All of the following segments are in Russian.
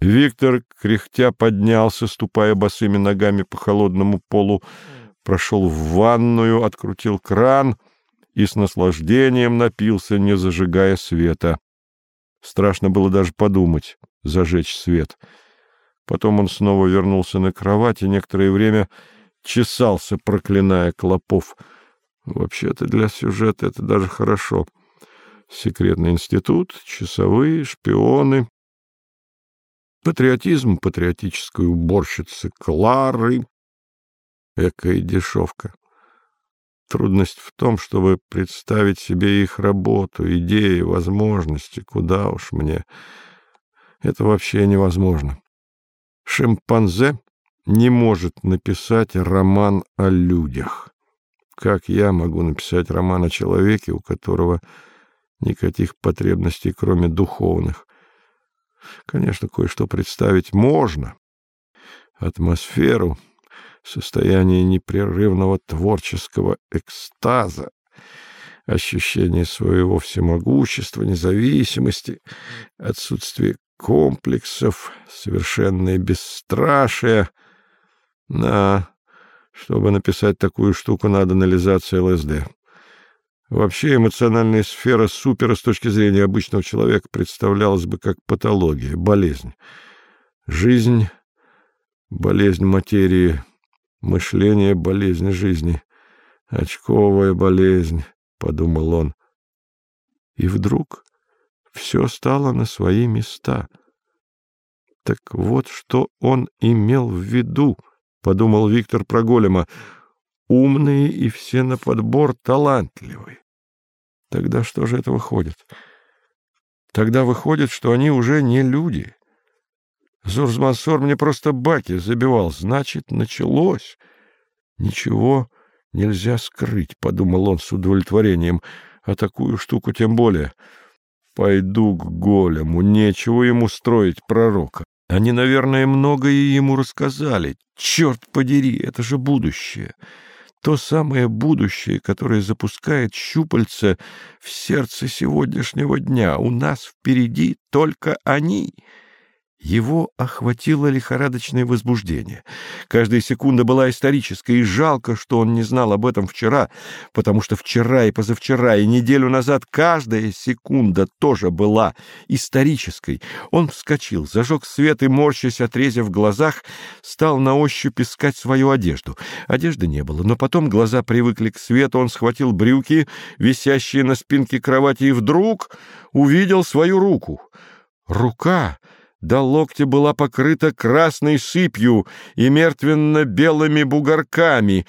Виктор, кряхтя, поднялся, ступая босыми ногами по холодному полу, прошел в ванную, открутил кран и с наслаждением напился, не зажигая света. Страшно было даже подумать, зажечь свет. Потом он снова вернулся на кровать и некоторое время чесался, проклиная клопов. Вообще-то для сюжета это даже хорошо. Секретный институт, часовые, шпионы, патриотизм патриотической уборщицы Клары. Экая дешевка. Трудность в том, чтобы представить себе их работу, идеи, возможности. Куда уж мне. Это вообще невозможно. Шимпанзе не может написать роман о людях. Как я могу написать роман о человеке, у которого никаких потребностей, кроме духовных? Конечно, кое-что представить можно. Атмосферу, состояние непрерывного творческого экстаза, ощущение своего всемогущества, независимости, отсутствие комплексов, совершенное бесстрашие. На, чтобы написать такую штуку, надо анализация ЛСД. Вообще эмоциональная сфера супера с точки зрения обычного человека представлялась бы как патология, болезнь. Жизнь — болезнь материи, мышление — болезнь жизни, очковая болезнь, — подумал он. И вдруг все стало на свои места. Так вот, что он имел в виду, — подумал Виктор про голема, — умные и все на подбор талантливые. Тогда что же это выходит? Тогда выходит, что они уже не люди. Зурзмансор мне просто баки забивал. Значит, началось. Ничего нельзя скрыть, — подумал он с удовлетворением. А такую штуку тем более. Пойду к голему, нечего ему строить пророка. Они, наверное, многое ему рассказали. Черт подери, это же будущее то самое будущее, которое запускает щупальца в сердце сегодняшнего дня. У нас впереди только они — его охватило лихорадочное возбуждение. Каждая секунда была исторической, и жалко, что он не знал об этом вчера, потому что вчера и позавчера, и неделю назад каждая секунда тоже была исторической. Он вскочил, зажег свет и, морщась, отрезав в глазах, стал на ощупь искать свою одежду. Одежды не было, но потом глаза привыкли к свету, он схватил брюки, висящие на спинке кровати, и вдруг увидел свою руку. Рука до локтя была покрыта красной сыпью и мертвенно-белыми бугорками.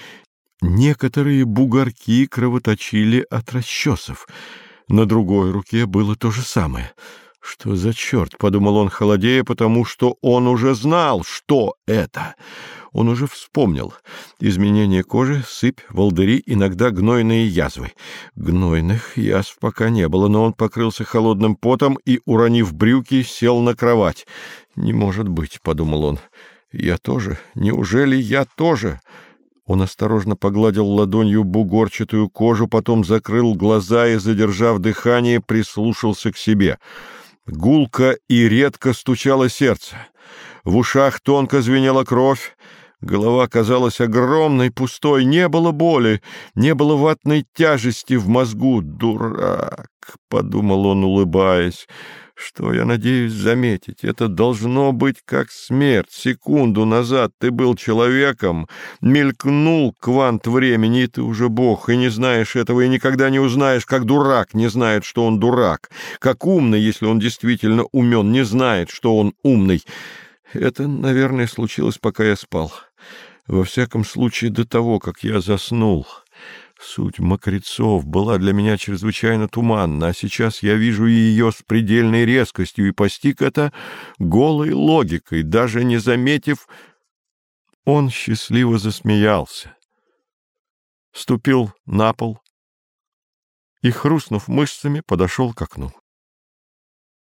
Некоторые бугорки кровоточили от расчесов. На другой руке было то же самое. «Что за черт?» — подумал он, холодея, потому что он уже знал, что это — он уже вспомнил. Изменение кожи, сыпь, волдыри, иногда гнойные язвы. Гнойных язв пока не было, но он покрылся холодным потом и, уронив брюки, сел на кровать. «Не может быть», — подумал он. «Я тоже? Неужели я тоже?» Он осторожно погладил ладонью бугорчатую кожу, потом закрыл глаза и, задержав дыхание, прислушался к себе. Гулко и редко стучало сердце. В ушах тонко звенела кровь, Голова казалась огромной, пустой, не было боли, не было ватной тяжести в мозгу. «Дурак!» — подумал он, улыбаясь. «Что я надеюсь заметить? Это должно быть как смерть. Секунду назад ты был человеком, мелькнул квант времени, и ты уже бог, и не знаешь этого, и никогда не узнаешь, как дурак не знает, что он дурак, как умный, если он действительно умен, не знает, что он умный». Это, наверное, случилось, пока я спал. Во всяком случае, до того, как я заснул. Суть мокрецов была для меня чрезвычайно туманна, а сейчас я вижу ее с предельной резкостью и постиг это голой логикой, даже не заметив... Он счастливо засмеялся, ступил на пол и, хрустнув мышцами, подошел к окну.